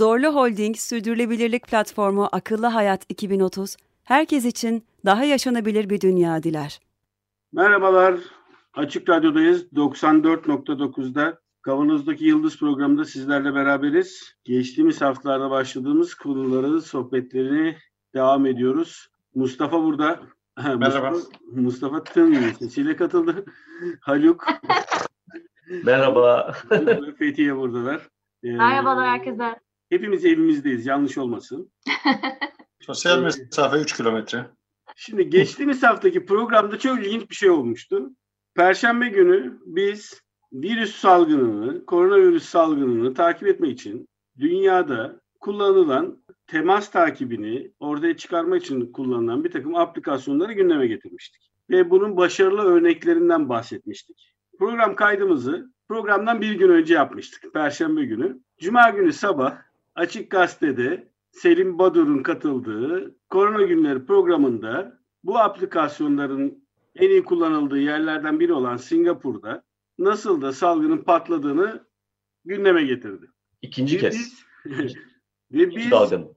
Zorlu Holding Sürdürülebilirlik Platformu Akıllı Hayat 2030, herkes için daha yaşanabilir bir dünya diler. Merhabalar, Açık Radyo'dayız. 94.9'da Kavanoz'daki Yıldız programında sizlerle beraberiz. Geçtiğimiz haftalarda başladığımız konuları, sohbetlerini devam ediyoruz. Mustafa burada. Merhaba. Mustafa, Mustafa Tın sesiyle katıldı. Haluk. Merhaba. Fethiye buradalar. Ee, Merhabalar herkese. Hepimiz evimizdeyiz, yanlış olmasın. Sosyal mesafe 3 kilometre. Şimdi geçtiğimiz haftaki programda çok ilginç bir şey olmuştu. Perşembe günü biz virüs salgınını, koronavirüs salgınını takip etmek için dünyada kullanılan temas takibini ortaya çıkarmak için kullanılan bir takım aplikasyonları gündeme getirmiştik. Ve bunun başarılı örneklerinden bahsetmiştik. Program kaydımızı programdan bir gün önce yapmıştık. Perşembe günü. Cuma günü sabah Açık Gazete'de Selim Badur'un katıldığı Korona Günleri programında bu aplikasyonların en iyi kullanıldığı yerlerden biri olan Singapur'da nasıl da salgının patladığını gündeme getirdi. İkinci Ve kez. biz- ve İkinci biz dalganın.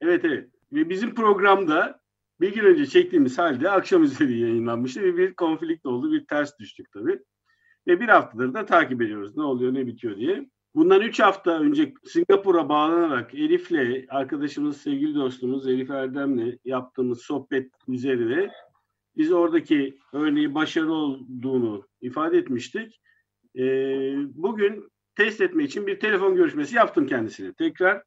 evet evet ve bizim programda bir gün önce çektiğimiz halde akşam üzeri yayınlanmıştı ve bir konflikt oldu, bir ters düştük tabii. Ve bir haftadır da takip ediyoruz ne oluyor ne bitiyor diye. Bundan üç hafta önce Singapur'a bağlanarak Elif'le arkadaşımız, sevgili dostumuz Elif Erdem'le yaptığımız sohbet üzerine biz oradaki örneği başarılı olduğunu ifade etmiştik. Ee, bugün test etmek için bir telefon görüşmesi yaptım kendisine. Tekrar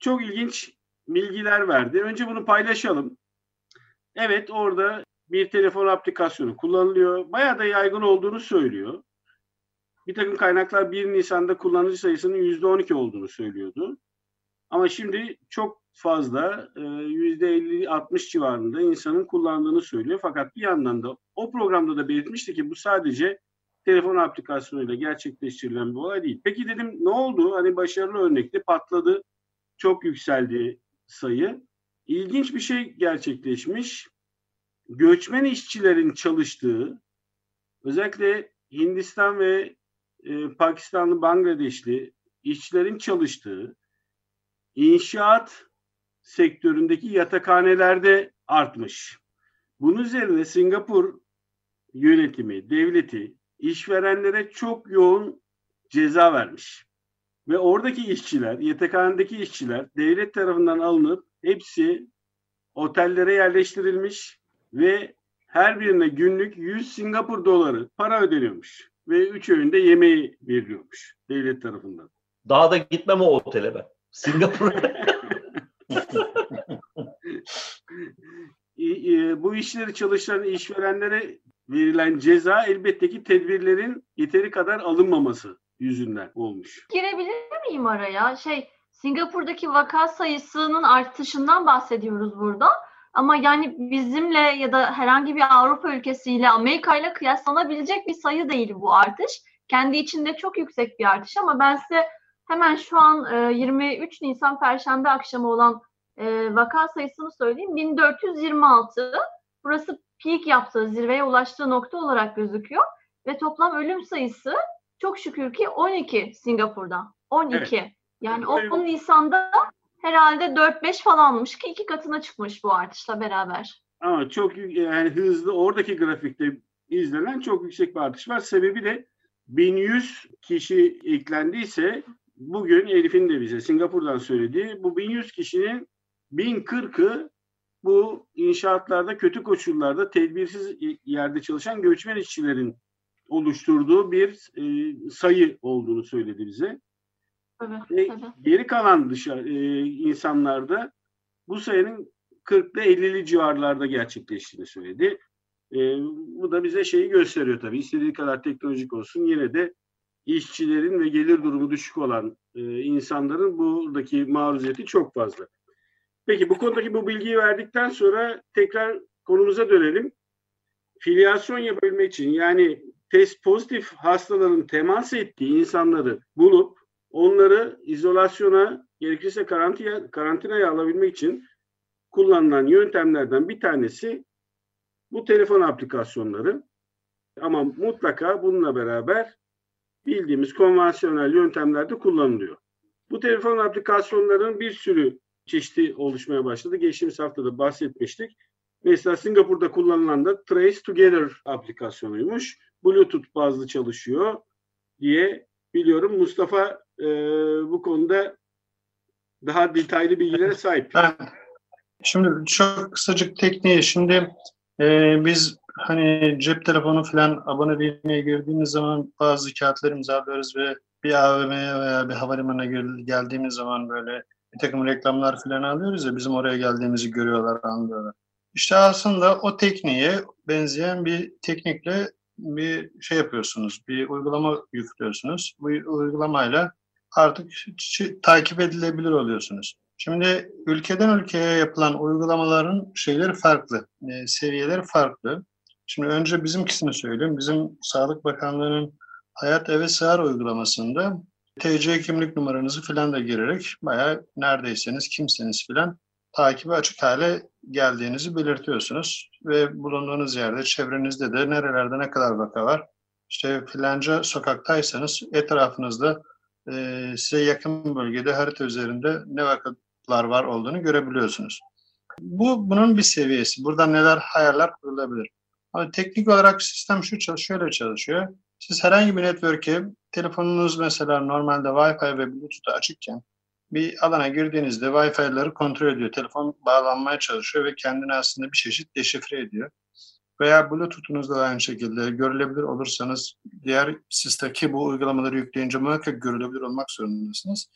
çok ilginç bilgiler verdi. Önce bunu paylaşalım. Evet orada bir telefon aplikasyonu kullanılıyor. Bayağı da yaygın olduğunu söylüyor. Bir takım kaynaklar 1 Nisan'da kullanıcı sayısının %12 olduğunu söylüyordu. Ama şimdi çok fazla e, %50-60 civarında insanın kullandığını söylüyor. Fakat bir yandan da o programda da belirtmişti ki bu sadece telefon aplikasyonuyla gerçekleştirilen bir olay değil. Peki dedim ne oldu? Hani başarılı örnekte patladı. Çok yükseldi sayı. İlginç bir şey gerçekleşmiş. Göçmen işçilerin çalıştığı özellikle Hindistan ve e, Pakistanlı, Bangladeşli işçilerin çalıştığı inşaat sektöründeki yatakhanelerde artmış. Bunun üzerine Singapur yönetimi, devleti işverenlere çok yoğun ceza vermiş. Ve oradaki işçiler, yatakhanedeki işçiler devlet tarafından alınıp hepsi otellere yerleştirilmiş ve her birine günlük 100 Singapur doları para ödeniyormuş. Ve üç öğünde yemeği veriliyormuş devlet tarafından. Daha da gitmem o otele ben. Singapur'a. E, Bu işleri çalışan işverenlere verilen ceza elbette ki tedbirlerin yeteri kadar alınmaması yüzünden olmuş. Girebilir miyim araya? Şey, Singapur'daki vaka sayısının artışından bahsediyoruz burada. Ama yani bizimle ya da herhangi bir Avrupa ülkesiyle, Amerika ile kıyaslanabilecek bir sayı değil bu artış. Kendi içinde çok yüksek bir artış ama ben size hemen şu an e, 23 Nisan Perşembe akşamı olan e, vaka sayısını söyleyeyim. 1426. Burası peak yaptığı, zirveye ulaştığı nokta olarak gözüküyor. Ve toplam ölüm sayısı çok şükür ki 12 Singapur'da. 12. Yani Evet. 10 Nisan'da herhalde 4-5 falanmış ki iki katına çıkmış bu artışla beraber. Ama çok yani hızlı oradaki grafikte izlenen çok yüksek bir artış var. Sebebi de 1100 kişi eklendiyse bugün Elif'in de bize Singapur'dan söylediği bu 1100 kişinin 1040'ı bu inşaatlarda kötü koşullarda tedbirsiz yerde çalışan göçmen işçilerin oluşturduğu bir e, sayı olduğunu söyledi bize. Tabii, Ve tabii. geri kalan dışarı e, insanlarda bu sayının 40'lı 50'li civarlarda gerçekleştiğini söyledi. E, bu da bize şeyi gösteriyor tabii. İstediği kadar teknolojik olsun yine de işçilerin ve gelir durumu düşük olan e, insanların buradaki maruziyeti çok fazla. Peki bu konudaki bu bilgiyi verdikten sonra tekrar konumuza dönelim. Filyasyon yapabilmek için yani test pozitif hastaların temas ettiği insanları bulup onları izolasyona gerekirse karantina, karantinaya alabilmek için kullanılan yöntemlerden bir tanesi bu telefon aplikasyonları. Ama mutlaka bununla beraber bildiğimiz konvansiyonel yöntemlerde kullanılıyor. Bu telefon aplikasyonlarının bir sürü çeşidi oluşmaya başladı. Geçtiğimiz hafta da bahsetmiştik. Mesela Singapur'da kullanılan da Trace Together aplikasyonuymuş. Bluetooth bazlı çalışıyor diye biliyorum. Mustafa e, bu konuda daha detaylı bilgilere sahip. Şimdi çok kısacık tekniği. Şimdi e, biz hani cep telefonu falan aboneliğine girdiğimiz zaman bazı kağıtlar imzalıyoruz ve bir AVM'ye veya bir havalimanına geldiğimiz zaman böyle bir takım reklamlar falan alıyoruz ya bizim oraya geldiğimizi görüyorlar, anlıyorlar. İşte aslında o tekniğe benzeyen bir teknikle bir şey yapıyorsunuz, bir uygulama yüklüyorsunuz. Bu uygulamayla artık takip edilebilir oluyorsunuz. Şimdi ülkeden ülkeye yapılan uygulamaların şeyleri farklı, e, seviyeleri farklı. Şimdi önce bizimkisini söyleyeyim. Bizim Sağlık Bakanlığı'nın Hayat Eve Sığar uygulamasında TC kimlik numaranızı filan da girerek bayağı neredeyseniz, kimseniz filan takibi açık hale geldiğinizi belirtiyorsunuz. Ve bulunduğunuz yerde, çevrenizde de nerelerde ne kadar vaka var. İşte filanca sokaktaysanız etrafınızda e, size yakın bölgede harita üzerinde ne vakalar var olduğunu görebiliyorsunuz. Bu bunun bir seviyesi. Burada neler hayaller kurulabilir. Ama teknik olarak sistem şu şöyle çalışıyor. Siz herhangi bir network'e telefonunuz mesela normalde Wi-Fi ve Bluetooth açıkken bir alana girdiğinizde Wi-Fi'ları kontrol ediyor. Telefon bağlanmaya çalışıyor ve kendini aslında bir çeşit deşifre ediyor. Veya Bluetooth'unuz da aynı şekilde görülebilir olursanız diğer sistemdeki bu uygulamaları yükleyince muhakkak görülebilir olmak zorundasınız.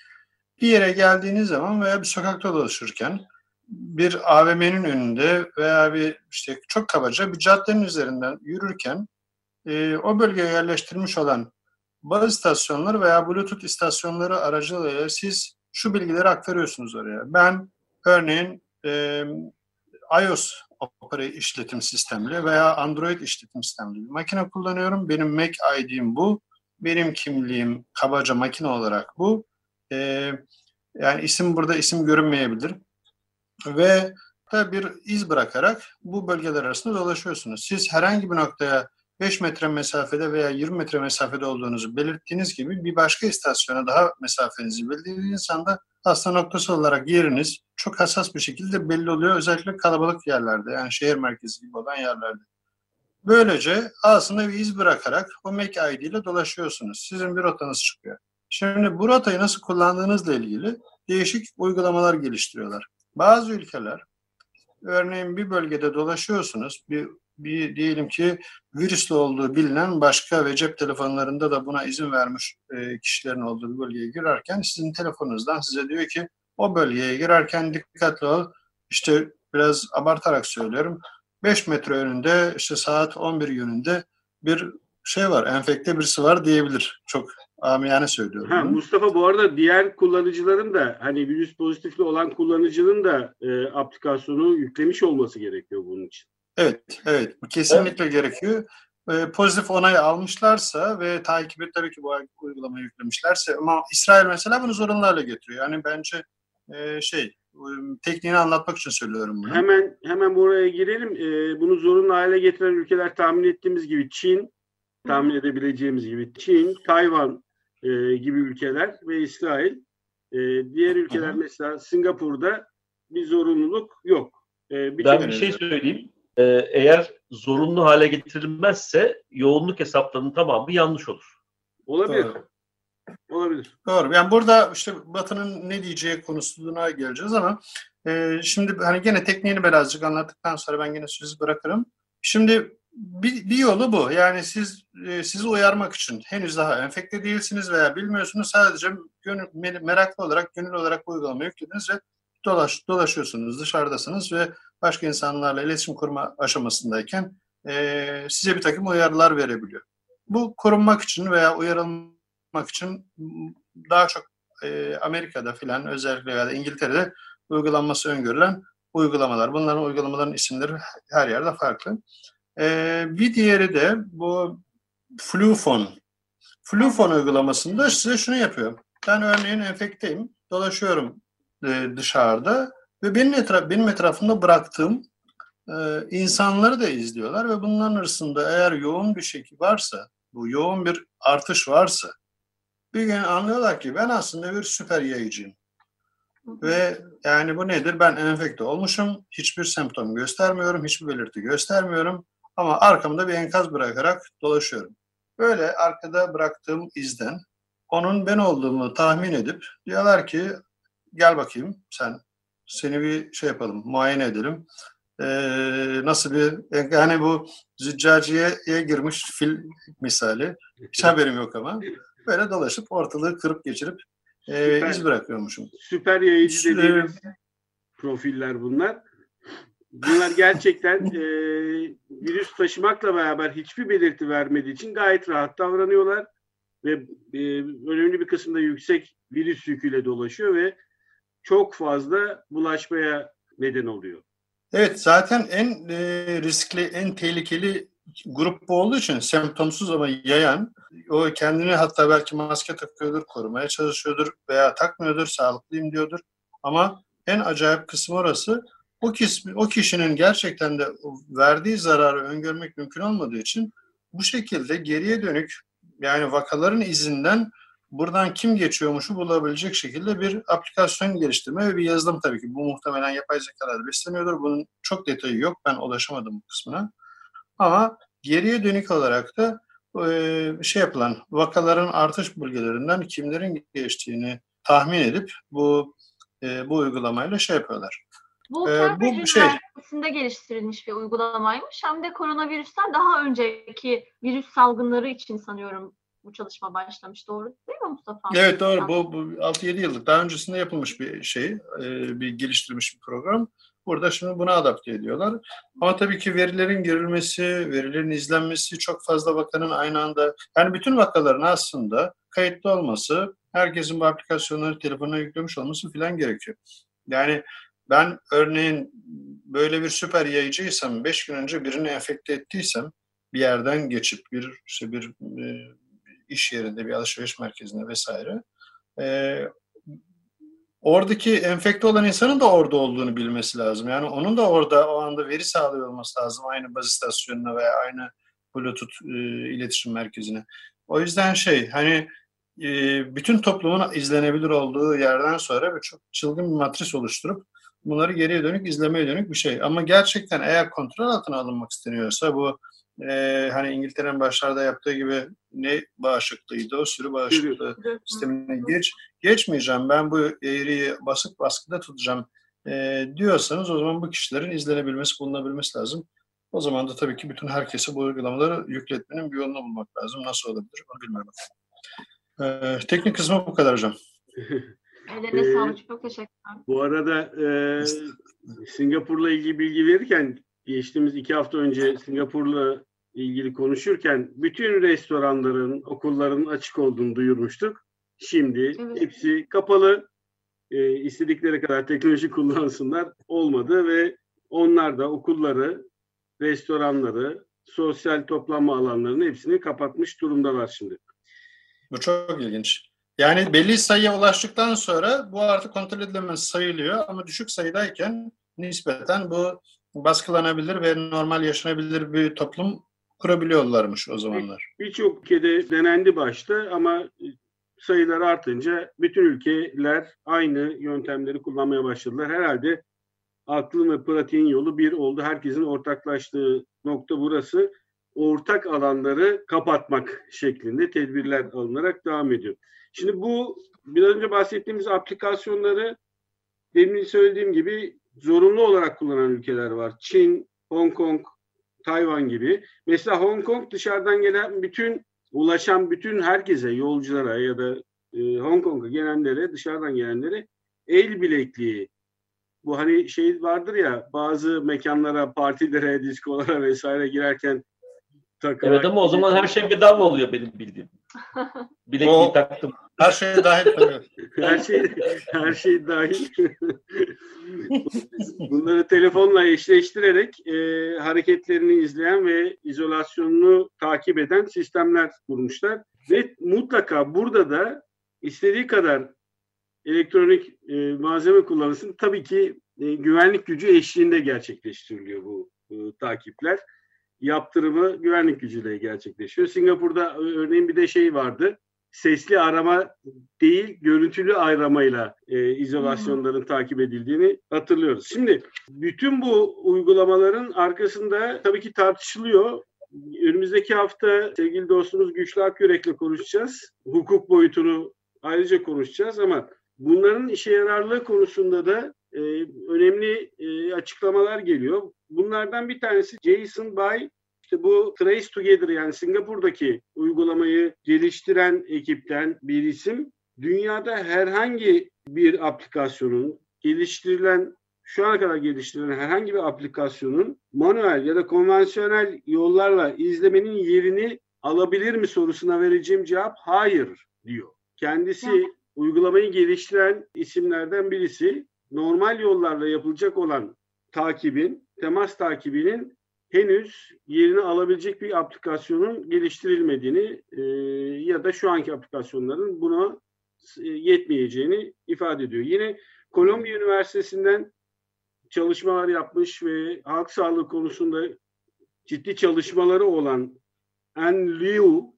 Bir yere geldiğiniz zaman veya bir sokakta dolaşırken bir AVM'nin önünde veya bir işte çok kabaca bir caddenin üzerinden yürürken e, o bölgeye yerleştirilmiş olan baz istasyonları veya Bluetooth istasyonları aracılığıyla siz şu bilgileri aktarıyorsunuz oraya. Ben örneğin e, iOS opera işletim sistemli veya Android işletim sistemli bir makine kullanıyorum. Benim Mac ID'm bu. Benim kimliğim kabaca makine olarak bu. E, yani isim burada isim görünmeyebilir. Ve da bir iz bırakarak bu bölgeler arasında dolaşıyorsunuz. Siz herhangi bir noktaya 5 metre mesafede veya 20 metre mesafede olduğunuzu belirttiğiniz gibi bir başka istasyona daha mesafenizi bildiğiniz anda aslında noktası olarak yeriniz çok hassas bir şekilde belli oluyor. Özellikle kalabalık yerlerde yani şehir merkezi gibi olan yerlerde. Böylece aslında bir iz bırakarak o MAC ID ile dolaşıyorsunuz. Sizin bir rotanız çıkıyor. Şimdi bu rotayı nasıl kullandığınızla ilgili değişik uygulamalar geliştiriyorlar. Bazı ülkeler örneğin bir bölgede dolaşıyorsunuz, bir bir diyelim ki virüslü olduğu bilinen başka ve cep telefonlarında da buna izin vermiş e, kişilerin olduğu bir bölgeye girerken sizin telefonunuzdan size diyor ki o bölgeye girerken dikkatli ol. İşte biraz abartarak söylüyorum. 5 metre önünde işte saat 11 yönünde bir şey var, enfekte birisi var diyebilir. Çok amiyane söylüyorum. Ha, Mustafa bu arada diğer kullanıcıların da hani virüs pozitifli olan kullanıcının da e, aplikasyonu yüklemiş olması gerekiyor bunun için. Evet, evet. Bu kesinlikle evet. gerekiyor. Ee, pozitif onay almışlarsa ve takibi tabii ki bu uygulamayı yüklemişlerse ama İsrail mesela bunu zorunlu hale getiriyor. Yani bence e, şey tekniğini anlatmak için söylüyorum bunu. Hemen hemen buraya girelim. E, bunu zorunlu hale getiren ülkeler tahmin ettiğimiz gibi Çin, tahmin edebileceğimiz gibi Çin, Tayvan e, gibi ülkeler ve İsrail. E, diğer ülkeler Hı-hı. mesela Singapur'da bir zorunluluk yok. E, bir ben bir şey söyleyeyim. Ee, eğer zorunlu hale getirilmezse yoğunluk hesaplarının tamamı yanlış olur. Olabilir. Doğru. Olabilir. Doğru. Yani burada işte Batı'nın ne diyeceği konusuna geleceğiz ama e, şimdi hani gene tekniğini birazcık anlattıktan sonra ben gene sözü bırakırım. Şimdi bir, bir yolu bu. Yani siz e, sizi uyarmak için henüz daha enfekte değilsiniz veya bilmiyorsunuz. Sadece gönül, meraklı olarak, gönül olarak uygulama yüklediniz ve dolaş, dolaşıyorsunuz, dışarıdasınız ve başka insanlarla iletişim kurma aşamasındayken e, size bir takım uyarılar verebiliyor. Bu korunmak için veya uyarılmak için daha çok e, Amerika'da filan özellikle ya da İngiltere'de uygulanması öngörülen uygulamalar. Bunların uygulamaların isimleri her yerde farklı. Ee, bir diğeri de bu Flufon. Flufon uygulamasında size şunu yapıyor. Ben örneğin enfekteyim, dolaşıyorum e, dışarıda ve benim, etraf, benim etrafımda bıraktığım e, insanları da izliyorlar ve bunların arasında eğer yoğun bir şekil varsa, bu yoğun bir artış varsa bir gün anlıyorlar ki ben aslında bir süper yayıcıyım. Ve yani bu nedir? Ben enfekte olmuşum. Hiçbir semptom göstermiyorum. Hiçbir belirti göstermiyorum. Ama arkamda bir enkaz bırakarak dolaşıyorum. Böyle arkada bıraktığım izden onun ben olduğumu tahmin edip diyorlar ki gel bakayım sen seni bir şey yapalım muayene edelim. Ee, nasıl bir yani bu züccaciyeye girmiş fil misali. Hiç haberim yok ama. Böyle dolaşıp ortalığı kırıp geçirip e, iz bırakıyormuşum. Süper yayıcı dediğimiz profiller bunlar. Bunlar gerçekten e, virüs taşımakla beraber hiçbir belirti vermediği için gayet rahat davranıyorlar. Ve e, önemli bir kısımda yüksek virüs yüküyle dolaşıyor ve çok fazla bulaşmaya neden oluyor. Evet zaten en e, riskli, en tehlikeli grup bu olduğu için semptomsuz ama yayan o kendini hatta belki maske takıyordur, korumaya çalışıyordur veya takmıyordur, sağlıklıyım diyordur. Ama en acayip kısmı orası. O, kısmı, o kişinin gerçekten de verdiği zararı öngörmek mümkün olmadığı için bu şekilde geriye dönük yani vakaların izinden buradan kim geçiyormuşu bulabilecek şekilde bir aplikasyon geliştirme ve bir yazılım tabii ki. Bu muhtemelen yapay zekalar besleniyordur. Bunun çok detayı yok. Ben ulaşamadım bu kısmına. Ama geriye dönük olarak da e, şey yapılan vakaların artış bölgelerinden kimlerin geçtiğini tahmin edip bu e, bu uygulamayla şey yapıyorlar. Bu ee, bu şey Üniversitesi'nde geliştirilmiş bir uygulamaymış. Hem de koronavirüsten daha önceki virüs salgınları için sanıyorum bu çalışma başlamış. Doğru değil mi Mustafa? Evet doğru. Bu, bu 6-7 yıllık daha öncesinde yapılmış bir şey, e, bir geliştirilmiş bir program. Burada şimdi buna adapte ediyorlar. Ama tabii ki verilerin girilmesi, verilerin izlenmesi çok fazla vakanın aynı anda, yani bütün vakaların aslında kayıtlı olması, herkesin bu aplikasyonları telefonuna yüklemiş olması filan gerekiyor. Yani ben örneğin böyle bir süper yayıcıysam, beş gün önce birini enfekte ettiysem, bir yerden geçip bir işte bir e, iş yerinde, bir alışveriş merkezinde vesaire, e, oradaki enfekte olan insanın da orada olduğunu bilmesi lazım. Yani onun da orada o anda veri sağlıyor olması lazım aynı baz istasyonuna veya aynı Bluetooth e, iletişim merkezine. O yüzden şey hani e, bütün toplumun izlenebilir olduğu yerden sonra bir çok çılgın bir matris oluşturup bunları geriye dönük izlemeye dönük bir şey. Ama gerçekten eğer kontrol altına alınmak isteniyorsa bu e, hani İngiltere'nin başlarda yaptığı gibi ne bağışıklığıydı o sürü bağışıklığı sistemine geç geçmeyeceğim ben bu eğriyi basık baskıda tutacağım e, diyorsanız o zaman bu kişilerin izlenebilmesi bulunabilmesi lazım. O zaman da tabii ki bütün herkese bu uygulamaları yükletmenin bir yolunu bulmak lazım. Nasıl olabilir onu bilmiyorum. Ee, teknik kısmı bu kadar hocam. Ellerine ee, sağlık. Çok teşekkürler. Bu arada e, Singapur'la ilgili bilgi verirken geçtiğimiz iki hafta önce Singapur'la ilgili konuşurken bütün restoranların, okulların açık olduğunu duyurmuştuk. Şimdi evet. hepsi kapalı. E, istedikleri kadar teknoloji kullansınlar. Olmadı ve onlar da okulları, restoranları, sosyal toplanma alanlarını hepsini kapatmış durumdalar şimdi. Bu çok ilginç. Yani belli sayıya ulaştıktan sonra bu artık kontrol edilemez sayılıyor ama düşük sayıdayken nispeten bu baskılanabilir ve normal yaşanabilir bir toplum kurabiliyorlarmış o zamanlar. Birçok ülkede denendi başta ama sayılar artınca bütün ülkeler aynı yöntemleri kullanmaya başladılar. Herhalde aklın ve pratiğin yolu bir oldu. Herkesin ortaklaştığı nokta burası. Ortak alanları kapatmak şeklinde tedbirler alınarak devam ediyor. Şimdi bu biraz önce bahsettiğimiz aplikasyonları demin söylediğim gibi zorunlu olarak kullanan ülkeler var. Çin, Hong Kong, Tayvan gibi. Mesela Hong Kong dışarıdan gelen bütün ulaşan bütün herkese, yolculara ya da e, Hong Kong'a gelenlere, dışarıdan gelenlere el bilekliği bu hani şey vardır ya bazı mekanlara, partilere, diskolara vesaire girerken takılan. Evet ama o zaman her şey bedava oluyor benim bildiğim. Bilekliği o, taktım. Her şey dahil tabii. her şey her şey dahil. Bunları telefonla eşleştirerek e, hareketlerini izleyen ve izolasyonunu takip eden sistemler kurmuşlar. Ve mutlaka burada da istediği kadar elektronik e, malzeme kullanılsın. Tabii ki e, güvenlik gücü eşliğinde gerçekleştiriliyor bu e, takipler. Yaptırımı güvenlik gücüyle gerçekleşiyor. Singapur'da örneğin bir de şey vardı sesli arama değil görüntülü aramayla e, izolasyonların hmm. takip edildiğini hatırlıyoruz. Şimdi bütün bu uygulamaların arkasında tabii ki tartışılıyor. Önümüzdeki hafta sevgili dostumuz Güçlü Akyürek'le konuşacağız. Hukuk boyutunu ayrıca konuşacağız ama bunların işe yararlığı konusunda da e, önemli e, açıklamalar geliyor. Bunlardan bir tanesi Jason Bay işte bu Trace Together yani Singapur'daki uygulamayı geliştiren ekipten bir isim. Dünyada herhangi bir aplikasyonun geliştirilen şu ana kadar geliştirilen herhangi bir aplikasyonun manuel ya da konvansiyonel yollarla izlemenin yerini alabilir mi sorusuna vereceğim cevap hayır diyor. Kendisi uygulamayı geliştiren isimlerden birisi normal yollarla yapılacak olan takibin, temas takibinin henüz yerini alabilecek bir aplikasyonun geliştirilmediğini e, ya da şu anki aplikasyonların buna e, yetmeyeceğini ifade ediyor. Yine Kolombiya Üniversitesi'nden çalışmalar yapmış ve halk sağlığı konusunda ciddi çalışmaları olan An Liu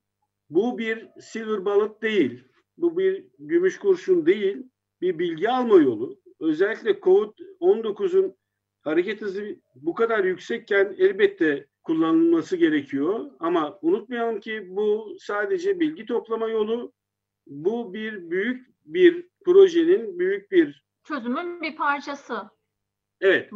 bu bir silver bullet değil, bu bir gümüş kurşun değil, bir bilgi alma yolu. Özellikle COVID-19'un hareket hızı bu kadar yüksekken elbette kullanılması gerekiyor. Ama unutmayalım ki bu sadece bilgi toplama yolu. Bu bir büyük bir projenin büyük bir çözümün bir parçası. Evet.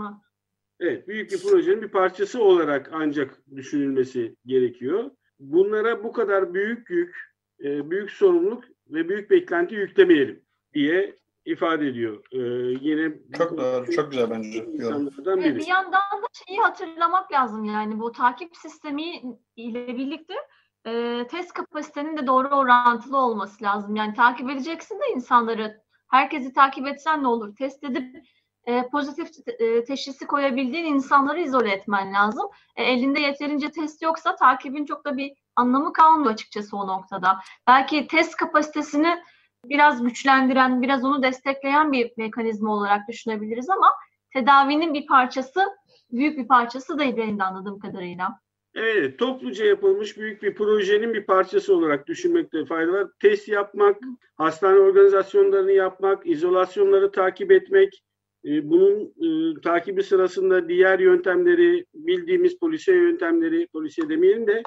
Evet, büyük bir projenin bir parçası olarak ancak düşünülmesi gerekiyor. Bunlara bu kadar büyük yük, e, büyük sorumluluk ve büyük beklenti yüklemeyelim diye ifade ediyor. Ee, yine çok doğru, çok güzel bence. Biri. Bir yandan da şeyi hatırlamak lazım yani bu takip sistemi ile birlikte e, test kapasitenin de doğru orantılı olması lazım. Yani takip edeceksin de insanları herkesi takip etsen ne olur? Test edip e, pozitif e, teşhisi koyabildiğin insanları izole etmen lazım. E, elinde yeterince test yoksa takibin çok da bir anlamı kalmıyor açıkçası o noktada. Belki test kapasitesini biraz güçlendiren, biraz onu destekleyen bir mekanizma olarak düşünebiliriz ama tedavinin bir parçası, büyük bir parçası değil benim de anladığım kadarıyla. Evet, topluca yapılmış büyük bir projenin bir parçası olarak düşünmekte fayda var. Test yapmak, hastane organizasyonlarını yapmak, izolasyonları takip etmek, e, bunun e, takibi sırasında diğer yöntemleri, bildiğimiz polisiye yöntemleri, polisiye demeyelim de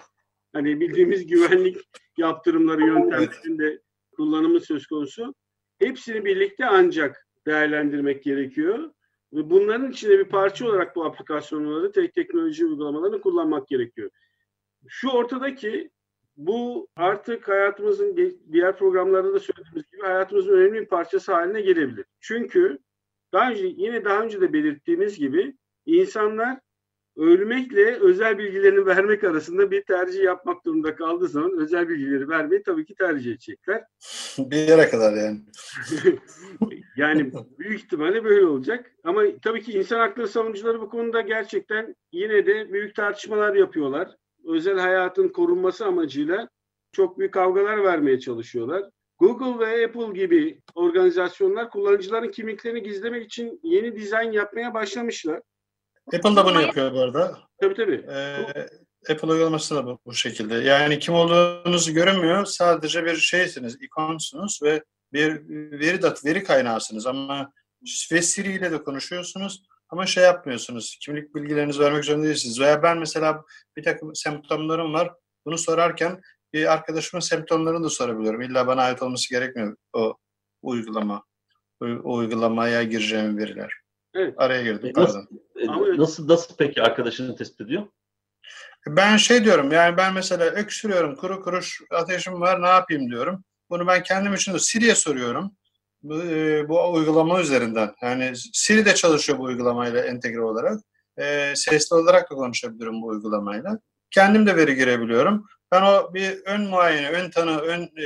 hani bildiğimiz güvenlik yaptırımları yöntemlerinde kullanımı söz konusu. Hepsini birlikte ancak değerlendirmek gerekiyor. Ve bunların içinde bir parça olarak bu aplikasyonları, tek teknoloji uygulamalarını kullanmak gerekiyor. Şu ortadaki bu artık hayatımızın diğer programlarda da söylediğimiz gibi hayatımızın önemli bir parçası haline gelebilir. Çünkü daha önce yine daha önce de belirttiğimiz gibi insanlar ölmekle özel bilgilerini vermek arasında bir tercih yapmak durumunda kaldığı zaman özel bilgileri vermeyi tabii ki tercih edecekler. bir yere kadar yani. yani büyük ihtimalle böyle olacak. Ama tabii ki insan hakları savunucuları bu konuda gerçekten yine de büyük tartışmalar yapıyorlar. Özel hayatın korunması amacıyla çok büyük kavgalar vermeye çalışıyorlar. Google ve Apple gibi organizasyonlar kullanıcıların kimliklerini gizlemek için yeni dizayn yapmaya başlamışlar. Apple da bunu yapıyor bu arada. Tabii tabii. Ee, Apple uygulaması da bu, bu şekilde. Yani kim olduğunuzu görünmüyor. Sadece bir şeysiniz, ikonsunuz ve bir veri dat veri kaynağısınız ama ve Siri ile de konuşuyorsunuz ama şey yapmıyorsunuz. Kimlik bilgilerinizi vermek zorunda değilsiniz. Veya ben mesela bir takım semptomlarım var. Bunu sorarken bir arkadaşımın semptomlarını da sorabiliyorum. İlla bana ait olması gerekmiyor o uygulama. O uygulamaya gireceğim veriler. Evet. Araya girdim. E, nasıl, nasıl, nasıl peki arkadaşını tespit ediyor? Ben şey diyorum yani ben mesela öksürüyorum kuru kuruş ateşim var ne yapayım diyorum. Bunu ben kendim için de Siri'ye soruyorum. Bu, e, bu uygulama üzerinden. Yani Siri de çalışıyor bu uygulamayla entegre olarak. E, sesli olarak da konuşabilirim bu uygulamayla. Kendim de veri girebiliyorum. Ben o bir ön muayene, ön tanı, ön e,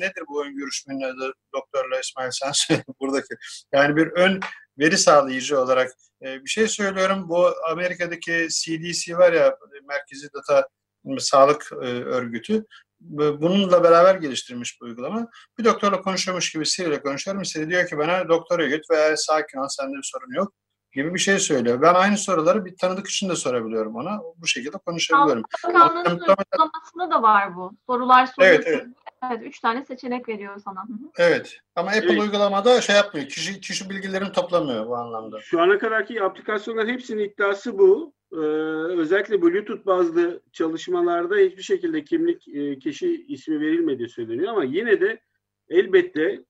nedir bu ön görüşmenin adı doktorla İsmail sen söyle buradaki. Yani bir ön veri sağlayıcı olarak e, bir şey söylüyorum. Bu Amerika'daki CDC var ya Merkezi Data Sağlık e, Örgütü. Bununla beraber geliştirilmiş bu uygulama. Bir doktorla konuşuyormuş gibi Siri ile konuşuyorum. Siri diyor ki bana doktora git veya sakin ol sende bir sorun yok gibi bir şey söylüyor. Ben aynı soruları bir tanıdık için de sorabiliyorum ona. Bu şekilde konuşabiliyorum. Bakanlığın uygulamasında da var bu. Sorular soruyorsun. Evet, evet. Evet, üç tane seçenek veriyor sana. Evet. Ama Apple Evet. uygulamada şey yapmıyor. Kişi kişi bilgilerini toplamıyor bu anlamda. Şu ana kadarki aplikasyonların hepsinin iddiası bu. Ee, özellikle Bluetooth bazlı çalışmalarda hiçbir şekilde kimlik e, kişi ismi verilmediği söyleniyor ama yine de elbette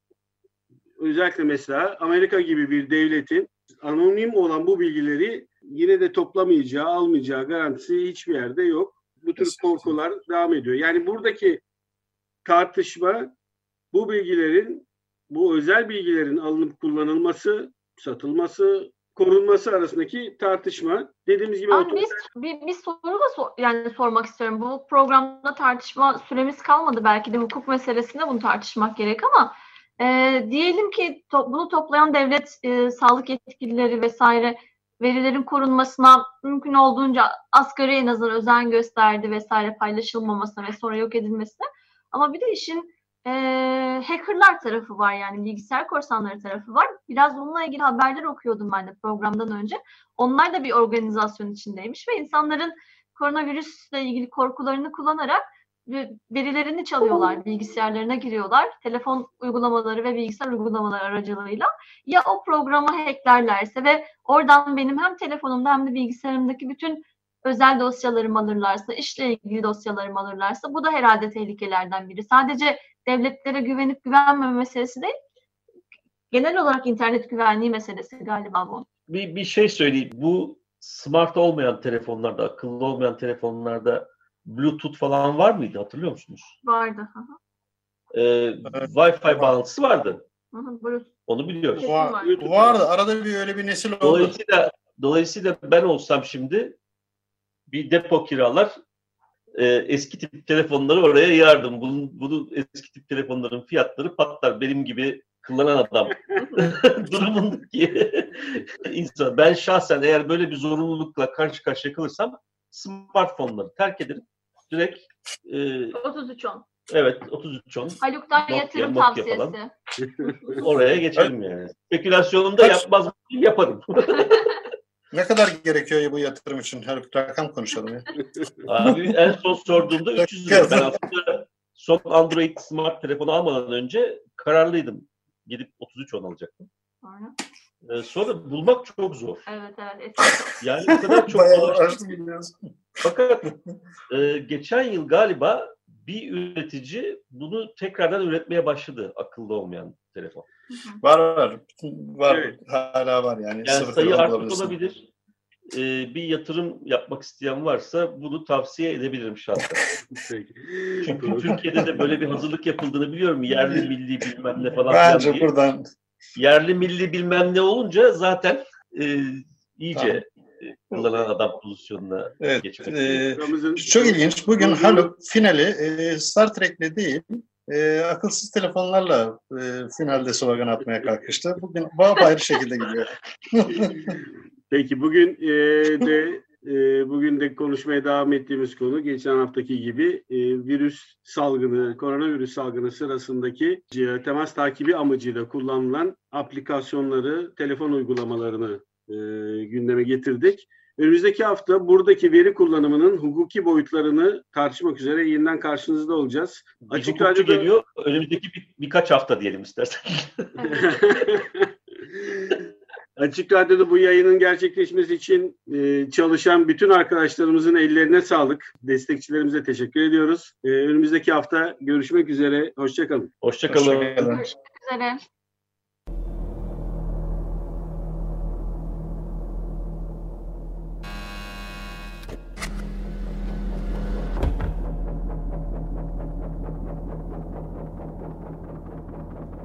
özellikle mesela Amerika gibi bir devletin anonim olan bu bilgileri yine de toplamayacağı, almayacağı garantisi hiçbir yerde yok. Bu tür korkular devam ediyor. Yani buradaki tartışma bu bilgilerin, bu özel bilgilerin alınıp kullanılması, satılması, korunması arasındaki tartışma. Dediğimiz gibi otor- biz bir, bir soru da sor- yani sormak istiyorum. Bu programda tartışma süremiz kalmadı. Belki de hukuk meselesinde bunu tartışmak gerek ama e, diyelim ki to- bunu toplayan devlet e, sağlık yetkilileri vesaire verilerin korunmasına mümkün olduğunca asgari en azından özen gösterdi vesaire paylaşılmamasına ve sonra yok edilmesine. Ama bir de işin e, hackerlar tarafı var yani bilgisayar korsanları tarafı var. Biraz bununla ilgili haberler okuyordum ben de programdan önce. Onlar da bir organizasyon içindeymiş ve insanların koronavirüsle ilgili korkularını kullanarak ve- verilerini çalıyorlar, bilgisayarlarına giriyorlar. Telefon uygulamaları ve bilgisayar uygulamaları aracılığıyla. Ya o programı hacklerlerse ve oradan benim hem telefonumda hem de bilgisayarımdaki bütün özel dosyalarımı alırlarsa, işle ilgili dosyalarımı alırlarsa bu da herhalde tehlikelerden biri. Sadece devletlere güvenip güvenmeme meselesi değil, genel olarak internet güvenliği meselesi galiba bu. Bir, bir şey söyleyeyim. Bu smart olmayan telefonlarda, akıllı olmayan telefonlarda Bluetooth falan var mıydı hatırlıyor musunuz? Vardı. Hı hı. Ee, Wi-Fi bağlantısı vardı. Hı hı, Bluetooth. Onu biliyoruz. Var. vardı. Arada bir öyle bir nesil oldu. Dolayısıyla dolayısıyla ben olsam şimdi bir depo kiralar e, eski tip telefonları oraya yardım. Bunun, bunu eski tip telefonların fiyatları patlar. Benim gibi kullanan adam durumundaki insan. Ben şahsen eğer böyle bir zorunlulukla karşı karşıya kalırsam smartphone'ları terk ederim. Direkt e, 3310. evet 3310 Haluk'tan Nokia, yatırım Nokia tavsiyesi. falan. oraya geçerim yani. Spekülasyonumu da yapmaz mıyım? Yaparım. Ne kadar gerekiyor bu yatırım için? Her rakam konuşalım ya. Abi en son sorduğumda 300 lira. Ben aslında son Android smart telefonu almadan önce kararlıydım. Gidip 33 on alacaktım. Sonra. Ee, sonra bulmak çok zor. Evet evet. Yani o kadar çok biliyorsun. Fakat e, geçen yıl galiba bir üretici bunu tekrardan üretmeye başladı akıllı olmayan telefon. Var var. Var. Evet. Hala var yani. Yani Sıfır sayı artmış olabilir. Ee, bir yatırım yapmak isteyen varsa bunu tavsiye edebilirim şahsen. Çünkü Türkiye'de de böyle bir hazırlık yapıldığını biliyorum. Yerli milli bilmem ne falan Bence diye. buradan Yerli milli bilmem ne olunca zaten e, iyice e, kullanan adam pozisyonuna evet, geçmek. e, çok ilginç. Bugün Haluk finali e, Star Trek'le değil e, akılsız telefonlarla e, finalde slogan atmaya kalkıştı. Bugün ayrı şekilde gidiyor. Peki bugün e, de e, bugün de konuşmaya devam ettiğimiz konu geçen haftaki gibi e, virüs salgını, koronavirüs salgını sırasındaki e, temas takibi amacıyla kullanılan aplikasyonları, telefon uygulamalarını e, gündeme getirdik. Önümüzdeki hafta buradaki veri kullanımının hukuki boyutlarını tartışmak üzere yeniden karşınızda olacağız. Bir Açık Radyo'da- geliyor. Önümüzdeki bir, birkaç hafta diyelim istersen. Açık Radyo'da bu yayının gerçekleşmesi için e, çalışan bütün arkadaşlarımızın ellerine sağlık. Destekçilerimize teşekkür ediyoruz. E, önümüzdeki hafta görüşmek üzere. Hoşçakalın. Hoşçakalın. Hoşçakalın. Görüşmek üzere.